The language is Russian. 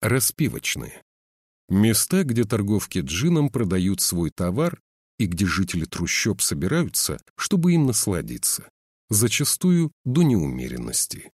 Распивочные. Места, где торговки джином продают свой товар и где жители трущоб собираются, чтобы им насладиться, зачастую до неумеренности.